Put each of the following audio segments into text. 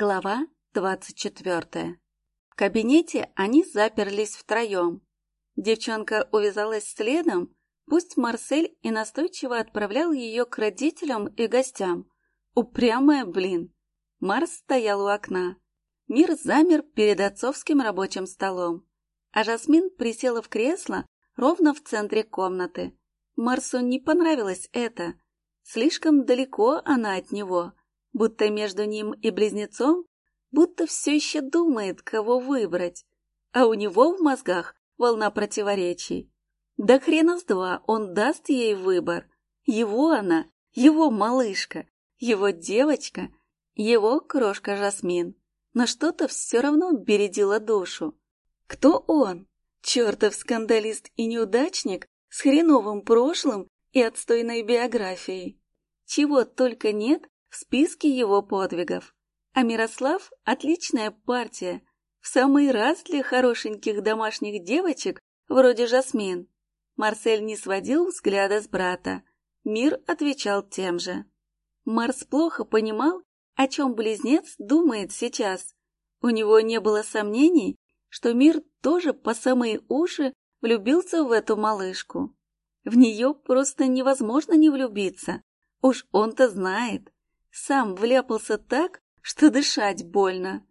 Глава двадцать четвертая. В кабинете они заперлись втроем. Девчонка увязалась следом, пусть Марсель и настойчиво отправлял ее к родителям и гостям. Упрямая, блин. Марс стоял у окна. Мир замер перед отцовским рабочим столом. А Жасмин присела в кресло ровно в центре комнаты. Марсу не понравилось это. Слишком далеко она от него будто между ним и близнецом, будто все еще думает, кого выбрать, а у него в мозгах волна противоречий. Да хрена с два, он даст ей выбор. Его она, его малышка, его девочка, его крошка Жасмин. Но что-то все равно бередило душу. Кто он? Чертов скандалист и неудачник с хреновым прошлым и отстойной биографией. Чего только нет в списке его подвигов. А Мирослав – отличная партия, в самый раз для хорошеньких домашних девочек вроде Жасмин. Марсель не сводил взгляда с брата. Мир отвечал тем же. Марс плохо понимал, о чем близнец думает сейчас. У него не было сомнений, что мир тоже по самые уши влюбился в эту малышку. В нее просто невозможно не влюбиться. Уж он-то знает. Сам вляпался так, что дышать больно.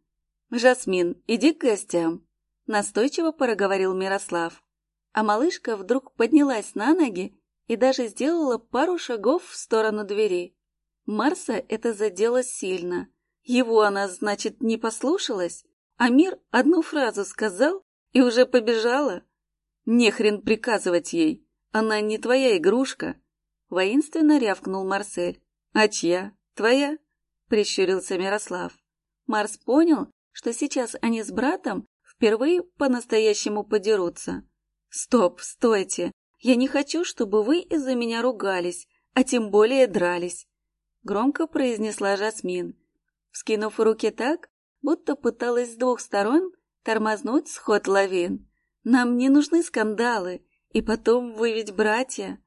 «Жасмин, иди к гостям», — настойчиво проговорил Мирослав. А малышка вдруг поднялась на ноги и даже сделала пару шагов в сторону двери. Марса это задело сильно. Его она, значит, не послушалась, а мир одну фразу сказал и уже побежала. «Нехрен приказывать ей, она не твоя игрушка», — воинственно рявкнул Марсель. «А чья?» «Твоя?» — прищурился Мирослав. Марс понял, что сейчас они с братом впервые по-настоящему подерутся. «Стоп, стойте! Я не хочу, чтобы вы из-за меня ругались, а тем более дрались!» Громко произнесла Жасмин, вскинув руки так, будто пыталась с двух сторон тормознуть сход лавин. «Нам не нужны скандалы, и потом вы ведь братья!»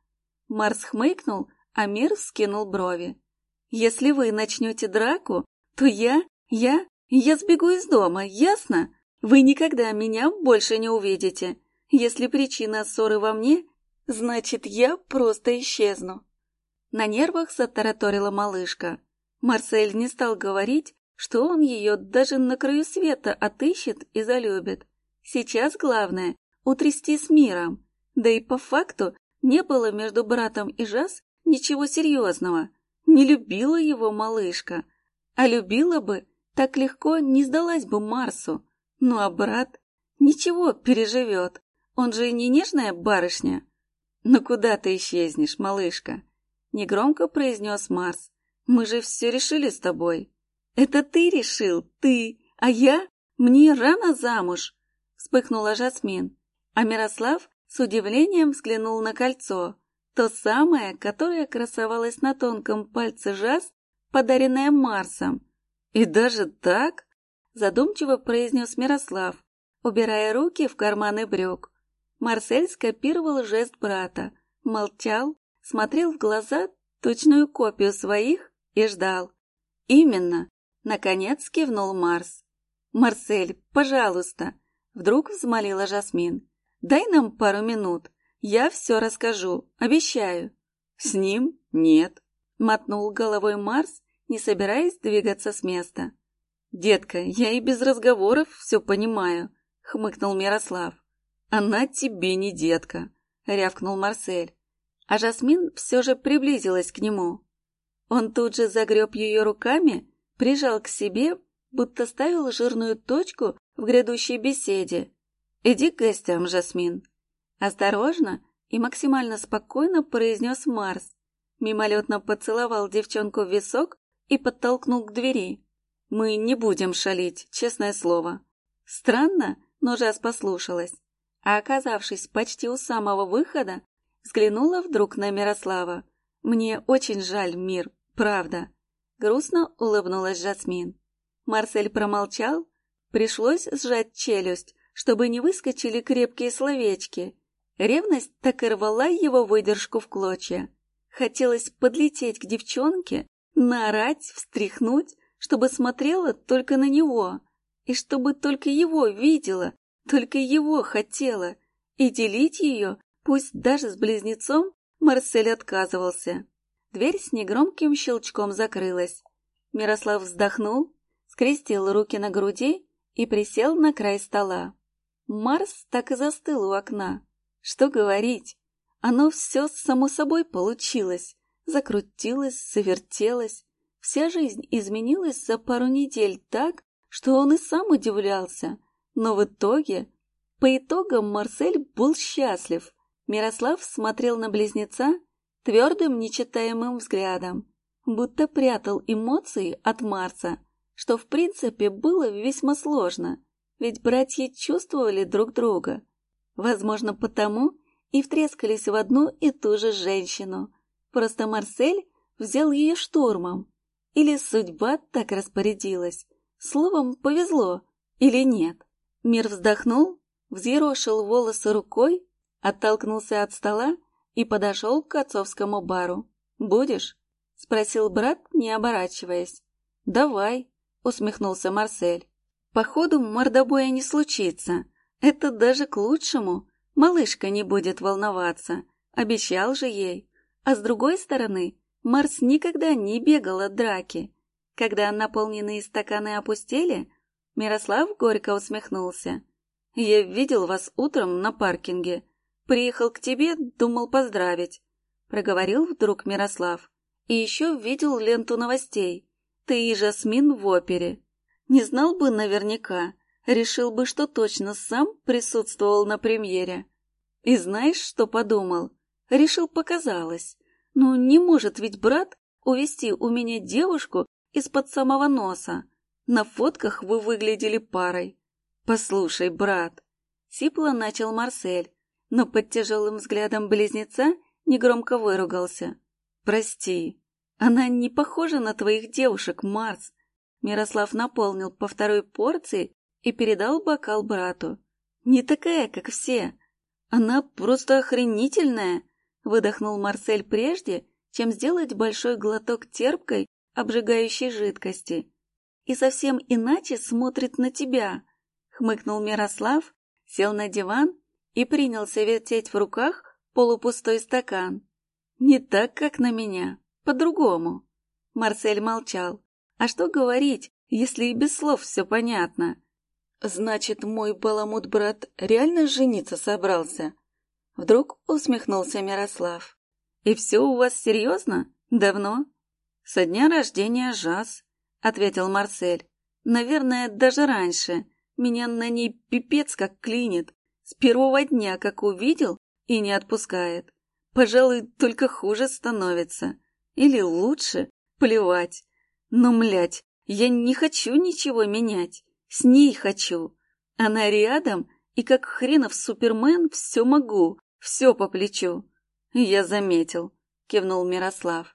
Марс хмыкнул, а Мир вскинул брови. Если вы начнете драку, то я, я, я сбегу из дома, ясно? Вы никогда меня больше не увидите. Если причина ссоры во мне, значит, я просто исчезну. На нервах затараторила малышка. Марсель не стал говорить, что он ее даже на краю света отыщет и залюбит. Сейчас главное — утрясти с миром. Да и по факту не было между братом и Жас ничего серьезного. Не любила его малышка, а любила бы, так легко не сдалась бы Марсу. Ну а брат? Ничего, переживет. Он же не нежная барышня. «Ну куда ты исчезнешь, малышка?» Негромко произнес Марс. «Мы же все решили с тобой». «Это ты решил, ты, а я? Мне рано замуж!» Вспыхнула Жасмин, а Мирослав с удивлением взглянул на кольцо. То самое, которое красовалось на тонком пальце жаз, подаренное Марсом. И даже так? Задумчиво произнес Мирослав, убирая руки в карманы брюк. Марсель скопировал жест брата, молчал, смотрел в глаза точную копию своих и ждал. Именно, наконец кивнул Марс. «Марсель, пожалуйста!» Вдруг взмолила Жасмин. «Дай нам пару минут. Я все расскажу, обещаю. С ним нет. Мотнул головой Марс, не собираясь двигаться с места. «Детка, я и без разговоров все понимаю», — хмыкнул Мирослав. «Она тебе не детка», — рявкнул Марсель. А Жасмин все же приблизилась к нему. Он тут же загреб ее руками, прижал к себе, будто ставил жирную точку в грядущей беседе. «Иди к гостям, Жасмин», Осторожно и максимально спокойно произнес Марс. Мимолетно поцеловал девчонку в висок и подтолкнул к двери. Мы не будем шалить, честное слово. Странно, но Жас послушалась. А оказавшись почти у самого выхода, взглянула вдруг на Мирослава. «Мне очень жаль, мир, правда». Грустно улыбнулась Жасмин. Марсель промолчал. Пришлось сжать челюсть, чтобы не выскочили крепкие словечки, Ревность так и рвала его выдержку в клочья. Хотелось подлететь к девчонке, наорать, встряхнуть, чтобы смотрела только на него, и чтобы только его видела, только его хотела, и делить ее, пусть даже с близнецом, Марсель отказывался. Дверь с негромким щелчком закрылась. Мирослав вздохнул, скрестил руки на груди и присел на край стола. Марс так и застыл у окна. Что говорить? Оно все само собой получилось. Закрутилось, завертелось. Вся жизнь изменилась за пару недель так, что он и сам удивлялся. Но в итоге, по итогам Марсель был счастлив. Мирослав смотрел на близнеца твердым, нечитаемым взглядом, будто прятал эмоции от Марса, что в принципе было весьма сложно, ведь братья чувствовали друг друга. Возможно, потому и втрескались в одну и ту же женщину. Просто Марсель взял ее штурмом. Или судьба так распорядилась. Словом, повезло. Или нет. Мир вздохнул, взъерошил волосы рукой, оттолкнулся от стола и подошел к отцовскому бару. «Будешь?» — спросил брат, не оборачиваясь. «Давай», — усмехнулся Марсель. «Походу, мордобоя не случится. Это даже к лучшему. Малышка не будет волноваться. Обещал же ей. А с другой стороны, Марс никогда не бегал от драки. Когда наполненные стаканы опустели, Мирослав горько усмехнулся. «Я видел вас утром на паркинге. Приехал к тебе, думал поздравить», — проговорил вдруг Мирослав. «И еще видел ленту новостей. Ты и Жасмин в опере. Не знал бы наверняка, решил бы, что точно сам присутствовал на премьере. И знаешь, что подумал? Решил показалось. Ну, не может ведь брат увести у меня девушку из-под самого носа. На фотках вы выглядели парой. Послушай, брат, сипло начал Марсель, но под тяжелым взглядом близнеца негромко выругался. «Прости, она не похожа на твоих девушек, Марс». Мирослав наполнил по второй порции и передал бокал брату. «Не такая, как все. Она просто охренительная», — выдохнул Марсель прежде, чем сделать большой глоток терпкой, обжигающей жидкости. «И совсем иначе смотрит на тебя», — хмыкнул Мирослав, сел на диван и принялся вертеть в руках полупустой стакан. Не так, как на меня, по-другому. Марсель молчал. А что говорить, если и без слов все понятно? Значит, мой баламут-брат реально жениться собрался? Вдруг усмехнулся Мирослав. И все у вас серьезно? Давно? Со дня рождения Жас, ответил Марсель. Наверное, даже раньше. Меня на ней пипец как клинит. С первого дня, как увидел, и не отпускает. Пожалуй, только хуже становится. Или лучше, плевать. Но, млять, я не хочу ничего менять. С ней хочу. Она рядом, и как хренов Супермен все могу, все по плечу. Я заметил, кивнул Мирослав.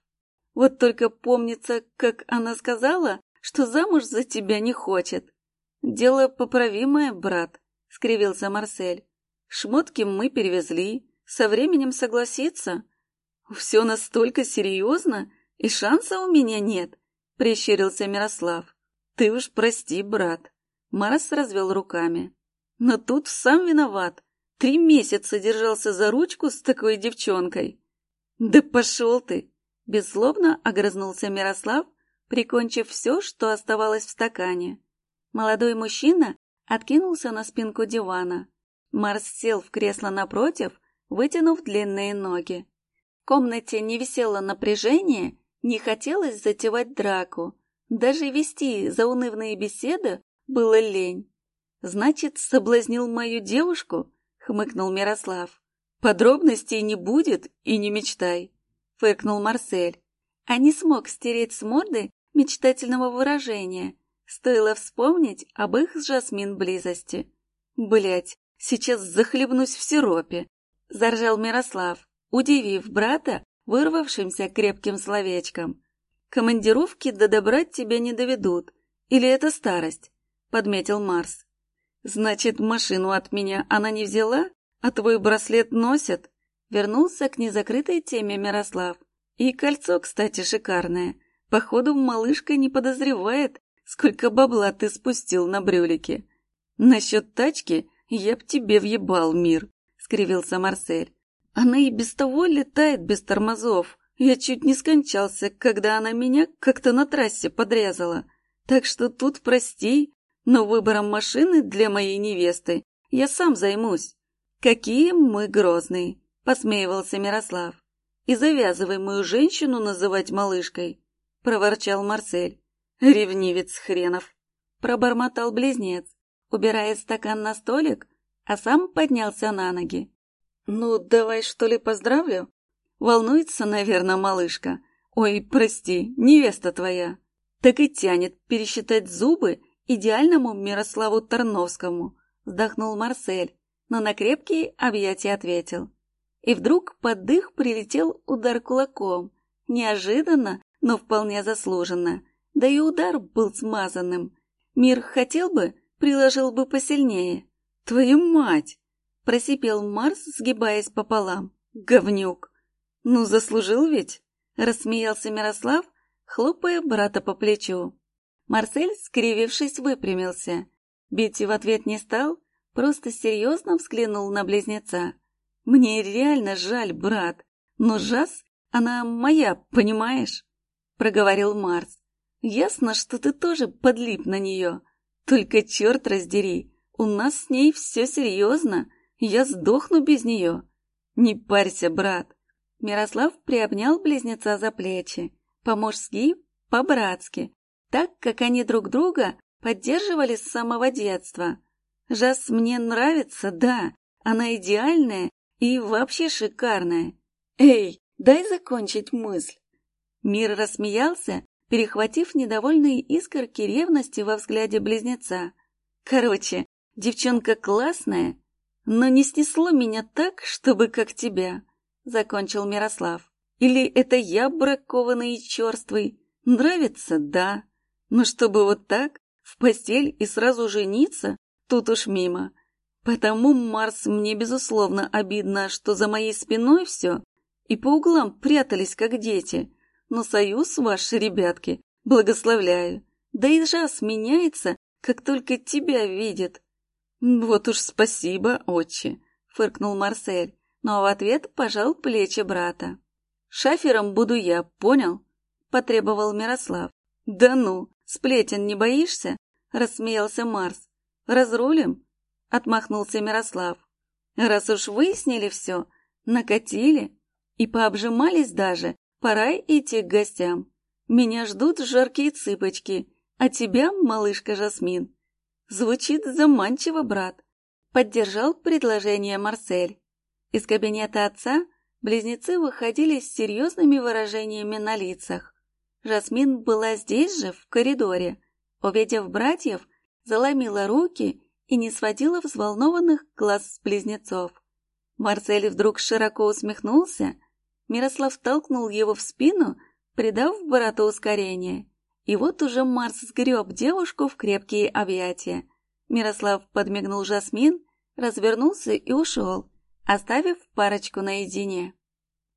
Вот только помнится, как она сказала, что замуж за тебя не хочет. Дело поправимое, брат скривился Марсель. Шмотки мы перевезли. Со временем согласиться? Все настолько серьезно, и шанса у меня нет, прищурился Мирослав. Ты уж прости, брат. Марс развел руками. Но тут сам виноват. Три месяца держался за ручку с такой девчонкой. Да пошел ты! Беззлобно огрызнулся Мирослав, прикончив все, что оставалось в стакане. Молодой мужчина откинулся на спинку дивана. Марс сел в кресло напротив, вытянув длинные ноги. В комнате не висело напряжение, не хотелось затевать драку. Даже вести заунывные беседы было лень. «Значит, соблазнил мою девушку?» — хмыкнул Мирослав. «Подробностей не будет и не мечтай», — фыркнул Марсель. А не смог стереть с морды мечтательного выражения, Стоило вспомнить об их с Жасмин близости. Блять, сейчас захлебнусь в сиропе, заржал Мирослав, удивив брата вырвавшимся крепким словечком. Командировки до добра тебя не доведут. Или это старость? Подметил Марс. Значит, машину от меня она не взяла, а твой браслет носит? Вернулся к незакрытой теме Мирослав. И кольцо, кстати, шикарное. Походу, малышка не подозревает, сколько бабла ты спустил на брюлике. Насчет тачки я б тебе въебал, мир, — скривился Марсель. Она и без того летает без тормозов. Я чуть не скончался, когда она меня как-то на трассе подрезала. Так что тут прости, но выбором машины для моей невесты я сам займусь. Какие мы грозные, — посмеивался Мирослав. И завязывай мою женщину называть малышкой, — проворчал Марсель. Ревнивец хренов, — пробормотал близнец, убирая стакан на столик, а сам поднялся на ноги. «Ну, давай что ли поздравлю?» Волнуется, наверное, малышка. «Ой, прости, невеста твоя». Так и тянет пересчитать зубы идеальному Мирославу Тарновскому, вздохнул Марсель, но на крепкие объятия ответил. И вдруг под дых прилетел удар кулаком. Неожиданно, но вполне заслуженно. Да и удар был смазанным. Мир хотел бы, приложил бы посильнее. Твою мать! Просипел Марс, сгибаясь пополам. Говнюк! Ну, заслужил ведь? Рассмеялся Мирослав, хлопая брата по плечу. Марсель, скривившись, выпрямился. Бить в ответ не стал, просто серьезно взглянул на близнеца. «Мне реально жаль, брат, но Жас, она моя, понимаешь?» — проговорил Марс. «Ясно, что ты тоже подлип на нее. Только черт раздери, у нас с ней все серьезно, я сдохну без нее. Не парься, брат. Мирослав приобнял близнеца за плечи, по-мужски, по-братски, так, как они друг друга поддерживали с самого детства. Жас мне нравится, да, она идеальная и вообще шикарная. Эй, дай закончить мысль. Мир рассмеялся, перехватив недовольные искорки ревности во взгляде близнеца. Короче, девчонка классная, но не снесло меня так, чтобы как тебя, — закончил Мирослав. Или это я бракованный и черствый? Нравится, да. Но чтобы вот так, в постель и сразу жениться, тут уж мимо. Потому, Марс, мне безусловно обидно, что за моей спиной все, и по углам прятались, как дети. Но союз ваш, ребятки, благословляю. Да и жас меняется, как только тебя видит. «Вот уж спасибо, отче», — фыркнул Марсель, но в ответ пожал плечи брата. «Шафером буду я, понял?» — потребовал Мирослав. «Да ну, сплетен не боишься?» — рассмеялся Марс. «Разрулим?» — отмахнулся Мирослав. «Раз уж выяснили все, накатили и пообжимались даже, пора идти к гостям. Меня ждут жаркие цыпочки, а тебя, малышка Жасмин, Звучит заманчиво, брат. Поддержал предложение Марсель. Из кабинета отца близнецы выходили с серьезными выражениями на лицах. Жасмин была здесь же, в коридоре. Увидев братьев, заломила руки и не сводила взволнованных глаз с близнецов. Марсель вдруг широко усмехнулся. Мирослав толкнул его в спину, придав брату ускорение. И вот уже Марс сгреб девушку в крепкие объятия. Мирослав подмигнул Жасмин, развернулся и ушел, оставив парочку наедине.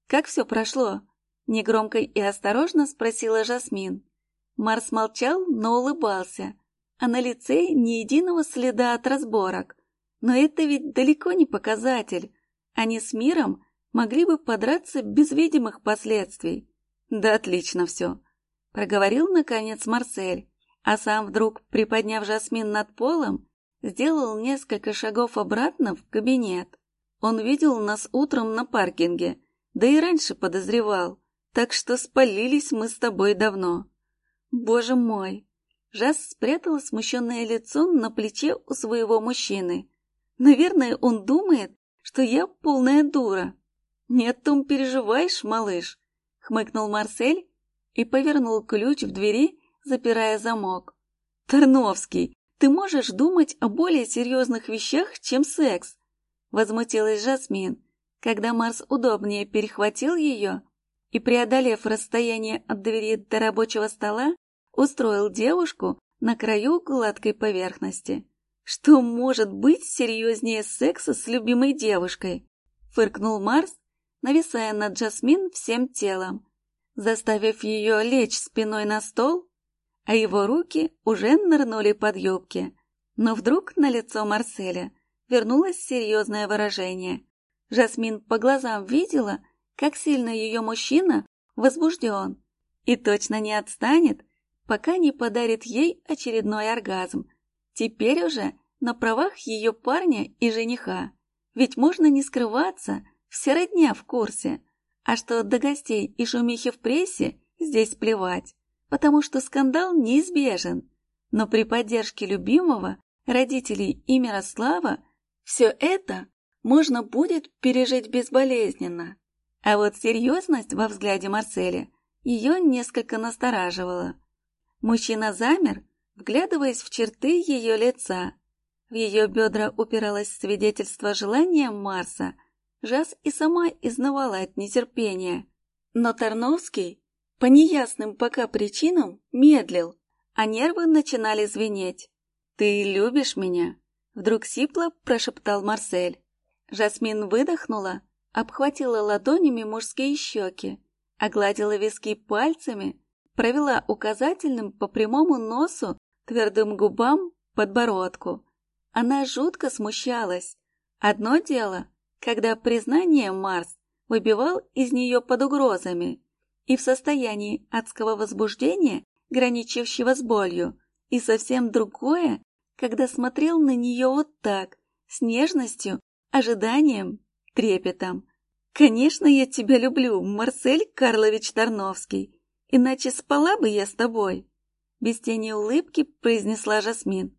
«Как все прошло?» — негромко и осторожно спросила Жасмин. Марс молчал, но улыбался, а на лице ни единого следа от разборок. Но это ведь далеко не показатель. Они с миром могли бы подраться без видимых последствий. Да отлично все проговорил наконец Марсель, а сам вдруг, приподняв Жасмин над полом, сделал несколько шагов обратно в кабинет. Он видел нас утром на паркинге, да и раньше подозревал, так что спалились мы с тобой давно. Боже мой! Жас спрятала смущенное лицо на плече у своего мужчины. Наверное, он думает, что я полная дура. Не о том переживаешь, малыш, хмыкнул Марсель и повернул ключ в двери, запирая замок. «Тарновский, ты можешь думать о более серьезных вещах, чем секс?» Возмутилась Жасмин, когда Марс удобнее перехватил ее и, преодолев расстояние от двери до рабочего стола, устроил девушку на краю гладкой поверхности. «Что может быть серьезнее секса с любимой девушкой?» — фыркнул Марс, нависая над Жасмин всем телом заставив ее лечь спиной на стол, а его руки уже нырнули под юбки. Но вдруг на лицо Марселя вернулось серьезное выражение. Жасмин по глазам видела, как сильно ее мужчина возбужден и точно не отстанет, пока не подарит ей очередной оргазм. Теперь уже на правах ее парня и жениха. Ведь можно не скрываться, все родня в курсе. А что до гостей и шумихи в прессе, здесь плевать, потому что скандал неизбежен. Но при поддержке любимого, родителей и Мирослава, все это можно будет пережить безболезненно. А вот серьезность во взгляде Марселя ее несколько настораживала. Мужчина замер, вглядываясь в черты ее лица. В ее бедра упиралось свидетельство желания Марса. Жас и сама изнывала от нетерпения. Но Тарновский по неясным пока причинам медлил, а нервы начинали звенеть. «Ты любишь меня?» Вдруг сипло прошептал Марсель. Жасмин выдохнула, обхватила ладонями мужские щеки, огладила виски пальцами, провела указательным по прямому носу, твердым губам, подбородку. Она жутко смущалась. Одно дело, когда признание Марс выбивал из нее под угрозами и в состоянии адского возбуждения, граничившего с болью, и совсем другое, когда смотрел на нее вот так, с нежностью ожиданием, трепетом. «Конечно, я тебя люблю, Марсель Карлович Тарновский, иначе спала бы я с тобой!» Без тени улыбки произнесла Жасмин.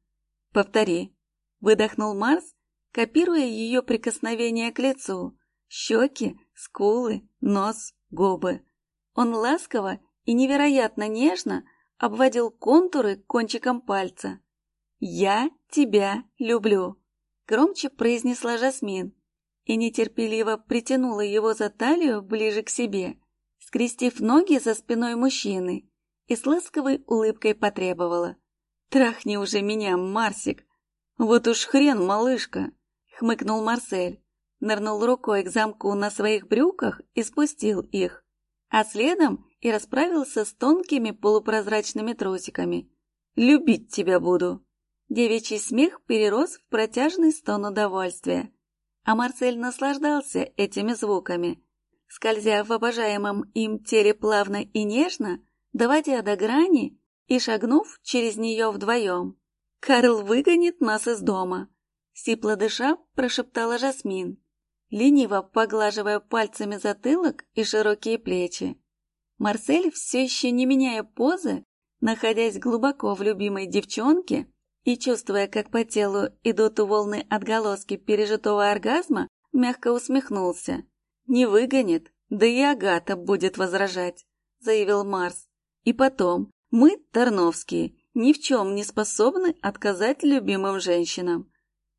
«Повтори». Выдохнул Марс, копируя ее прикосновение к лицу. Щеки, скулы, нос, губы. Он ласково и невероятно нежно обводил контуры кончиком пальца. «Я тебя люблю», — громче произнесла Жасмин и нетерпеливо притянула его за талию ближе к себе, скрестив ноги за спиной мужчины и с ласковой улыбкой потребовала. «Трахни уже меня, Марсик!» «Вот уж хрен, малышка!» — хмыкнул Марсель, нырнул рукой к замку на своих брюках и спустил их, а следом и расправился с тонкими полупрозрачными трусиками. «Любить тебя буду!» Девичий смех перерос в протяжный стон удовольствия а Марсель наслаждался этими звуками, скользя в обожаемом им теле плавно и нежно, доводя до грани и шагнув через нее вдвоем. «Карл выгонит нас из дома», — сипло дыша прошептала Жасмин, лениво поглаживая пальцами затылок и широкие плечи. Марсель, все еще не меняя позы, находясь глубоко в любимой девчонке, и, чувствуя, как по телу идут волны отголоски пережитого оргазма, мягко усмехнулся. «Не выгонит, да и Агата будет возражать», — заявил Марс. «И потом, мы, Тарновские, ни в чем не способны отказать любимым женщинам».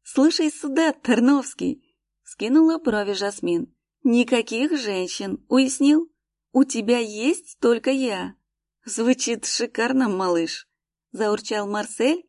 «Слушай сюда, Тарновский!» — скинула брови Жасмин. «Никаких женщин, уяснил? У тебя есть только я». «Звучит шикарно, малыш», — заурчал Марсель,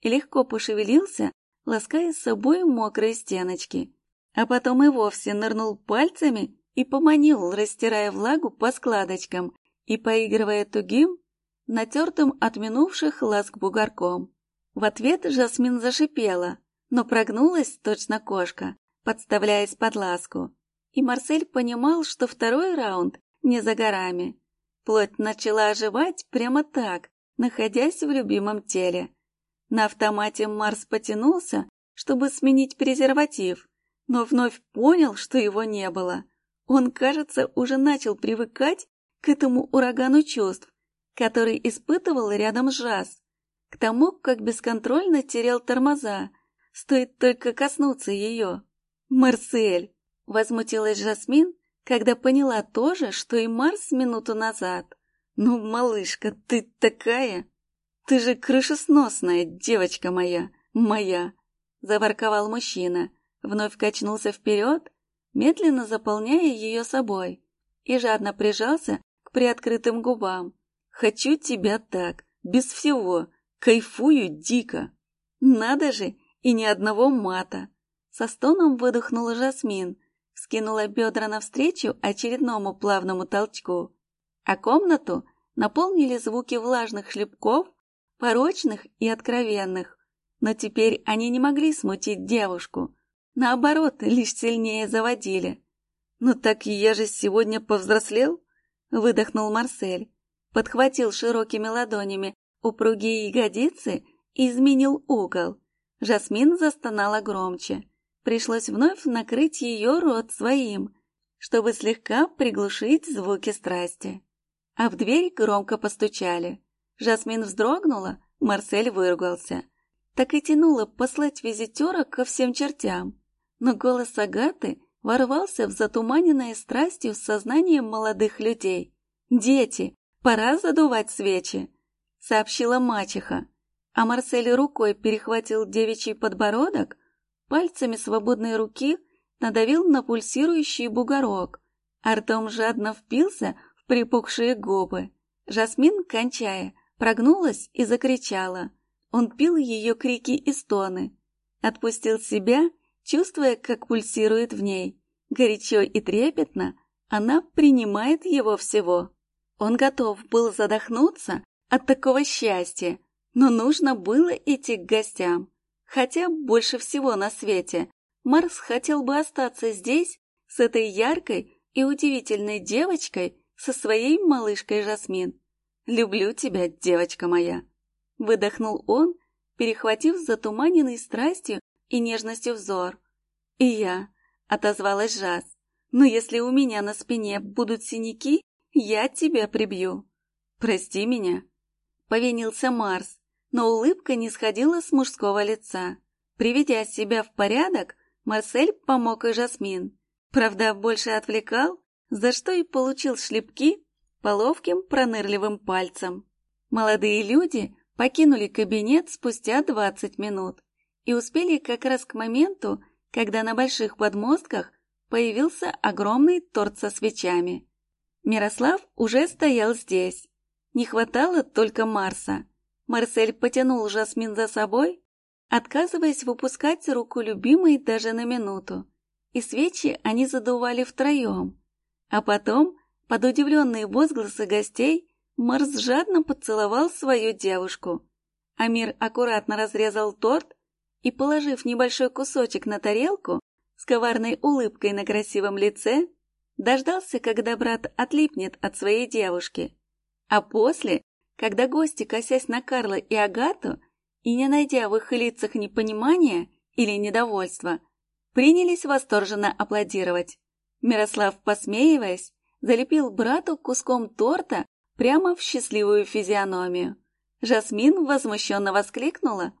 и легко пошевелился, лаская с собой мокрые стеночки. А потом и вовсе нырнул пальцами и поманил, растирая влагу по складочкам и поигрывая тугим, натертым от минувших ласк бугорком. В ответ Жасмин зашипела, но прогнулась точно кошка, подставляясь под ласку. И Марсель понимал, что второй раунд не за горами. Плоть начала оживать прямо так, находясь в любимом теле. На автомате Марс потянулся, чтобы сменить презерватив, но вновь понял, что его не было. Он, кажется, уже начал привыкать к этому урагану чувств, который испытывал рядом с Жаз, к тому, как бесконтрольно терял тормоза, стоит только коснуться ее. «Марсель!» — возмутилась Жасмин, когда поняла то же, что и Марс минуту назад. «Ну, малышка, ты такая!» «Ты же крышесносная, девочка моя, моя!» Заворковал мужчина, вновь качнулся вперед, медленно заполняя ее собой, и жадно прижался к приоткрытым губам. «Хочу тебя так, без всего, кайфую дико!» «Надо же, и ни одного мата!» Со стоном выдохнула Жасмин, скинула бедра навстречу очередному плавному толчку. а комнату наполнили звуки влажных шлепков, порочных и откровенных. Но теперь они не могли смутить девушку. Наоборот, лишь сильнее заводили. «Ну так я же сегодня повзрослел?» — выдохнул Марсель. Подхватил широкими ладонями упругие ягодицы и изменил угол. Жасмин застонала громче. Пришлось вновь накрыть ее рот своим, чтобы слегка приглушить звуки страсти. А в дверь громко постучали. Жасмин вздрогнула, Марсель выругался. Так и тянуло послать визитера ко всем чертям. Но голос Агаты ворвался в затуманенное страстью сознание молодых людей. «Дети, пора задувать свечи!» — сообщила мачеха. А Марсель рукой перехватил девичий подбородок, пальцами свободной руки надавил на пульсирующий бугорок, а жадно впился в припухшие губы. Жасмин, кончая, прогнулась и закричала. Он пил ее крики и стоны. Отпустил себя, чувствуя, как пульсирует в ней. Горячо и трепетно она принимает его всего. Он готов был задохнуться от такого счастья, но нужно было идти к гостям. Хотя больше всего на свете Марс хотел бы остаться здесь с этой яркой и удивительной девочкой, со своей малышкой Жасмин. «Люблю тебя, девочка моя!» Выдохнул он, перехватив затуманенный страстью и нежностью взор. «И я», — отозвалась Жас, «но если у меня на спине будут синяки, я тебя прибью». «Прости меня», — повинился Марс, но улыбка не сходила с мужского лица. Приведя себя в порядок, Марсель помог и Жасмин. Правда, больше отвлекал, за что и получил шлепки по ловким пронырливым пальцам. Молодые люди покинули кабинет спустя 20 минут и успели как раз к моменту, когда на больших подмостках появился огромный торт со свечами. Мирослав уже стоял здесь. Не хватало только Марса. Марсель потянул Жасмин за собой, отказываясь выпускать руку любимой даже на минуту. И свечи они задували втроем. А потом, под удивленные возгласы гостей, Марс жадно поцеловал свою девушку. Амир аккуратно разрезал торт и, положив небольшой кусочек на тарелку, с коварной улыбкой на красивом лице, дождался, когда брат отлипнет от своей девушки. А после, когда гости, косясь на Карла и Агату, и не найдя в их лицах непонимания или недовольства, принялись восторженно аплодировать. Мирослав, посмеиваясь, залепил брату куском торта прямо в счастливую физиономию. Жасмин возмущенно воскликнула,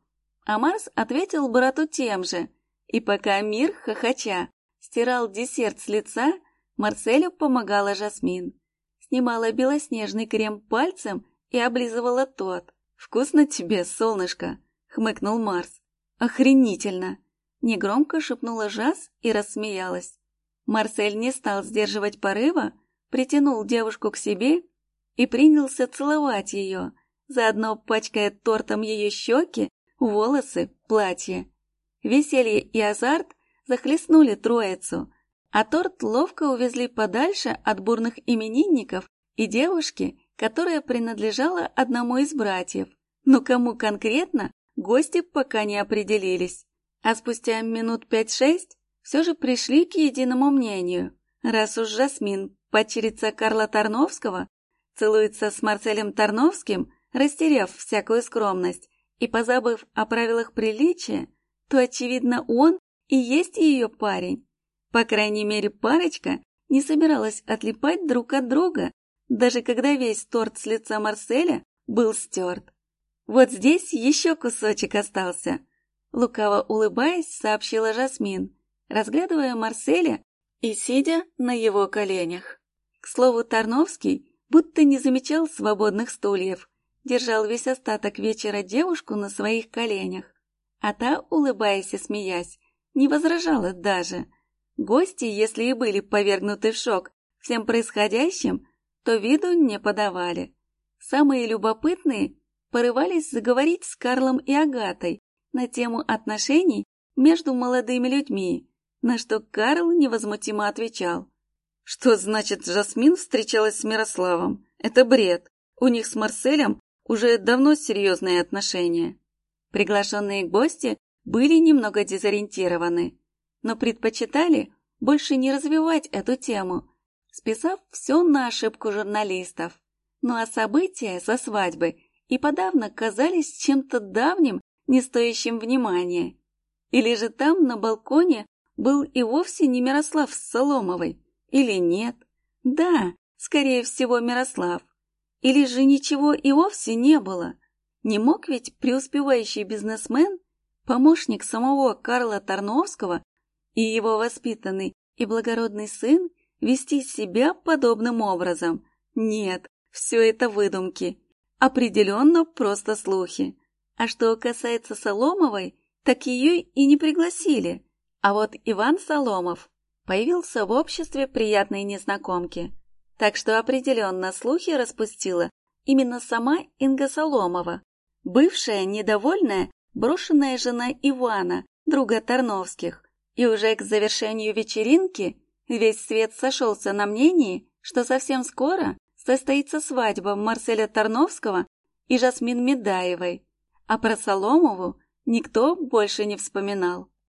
а Марс ответил брату тем же, и пока мир, хохоча, стирал десерт с лица, Марселю помогала Жасмин. Снимала белоснежный крем пальцем и облизывала тот. «Вкусно тебе, солнышко!» — хмыкнул Марс. «Охренительно!» — негромко шепнула Жас и рассмеялась. Марсель не стал сдерживать порыва, притянул девушку к себе и принялся целовать ее, заодно пачкая тортом ее щеки, волосы, платье. Веселье и азарт захлестнули троицу, а торт ловко увезли подальше от бурных именинников и девушки, которая принадлежала одному из братьев. Но кому конкретно, гости пока не определились. А спустя минут пять-шесть все же пришли к единому мнению. Раз уж Жасмин, падчерица Карла Тарновского, целуется с Марселем Тарновским, растеряв всякую скромность и позабыв о правилах приличия, то, очевидно, он и есть ее парень. По крайней мере, парочка не собиралась отлипать друг от друга, даже когда весь торт с лица Марселя был стерт. Вот здесь еще кусочек остался. Лукаво улыбаясь, сообщила Жасмин, разглядывая Марселя и сидя на его коленях. К слову, Тарновский будто не замечал свободных стульев, держал весь остаток вечера девушку на своих коленях. А та, улыбаясь и смеясь, не возражала даже. Гости, если и были повергнуты в шок всем происходящим, то виду не подавали. Самые любопытные порывались заговорить с Карлом и Агатой на тему отношений между молодыми людьми, на что Карл невозмутимо отвечал. «Что значит, Жасмин встречалась с Мирославом? это бред. У них с Марселем уже давно серьезные отношения. Приглашенные гости были немного дезориентированы, но предпочитали больше не развивать эту тему, списав все на ошибку журналистов. Ну а события со свадьбы и подавно казались чем-то давним, не стоящим внимания. Или же там, на балконе, был и вовсе не Мирослав с Соломовой, или нет? Да, скорее всего, Мирослав. Или же ничего и вовсе не было. Не мог ведь преуспевающий бизнесмен, помощник самого Карла Тарновского и его воспитанный и благородный сын вести себя подобным образом. Нет, все это выдумки. Определенно просто слухи. А что касается Соломовой, так ее и не пригласили. А вот Иван Соломов появился в обществе приятной незнакомки. Так что определенно слухи распустила именно сама Инга Соломова, бывшая недовольная брошенная жена Ивана, друга Тарновских. И уже к завершению вечеринки весь свет сошелся на мнении, что совсем скоро состоится свадьба Марселя Тарновского и Жасмин Медаевой, а про Соломову никто больше не вспоминал.